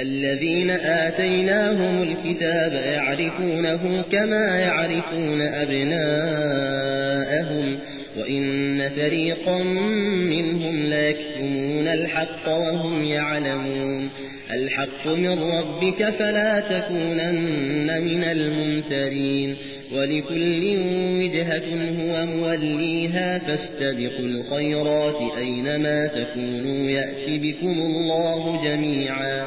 الذين آتيناهم الكتاب يعرفونه كما يعرفون أبناءهم وإن فريقا منهم لا يكتمون الحق وهم يعلمون. الحق من ربك فلا تكونن من الممترين. ولكل وجهة هو موليها فاستبقوا الخيرات أينما تكونوا يأتي بكم الله جميعا.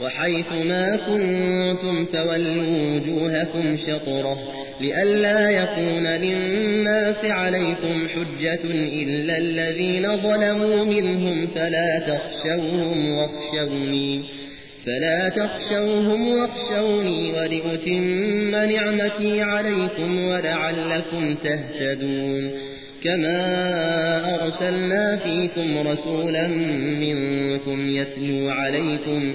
وحيث ما كنتم فولوا وجوهكم شطره لئلا يكون للناس عليكم حجة إلا الذين ظلموا منهم فلا تخشوهم واخشوني فلا تخشوهم واخشوني ولأتم نعمتي عليكم ولعلكم تهتدون كما أرسلنا فيكم رسولا منكم يتلو عليكم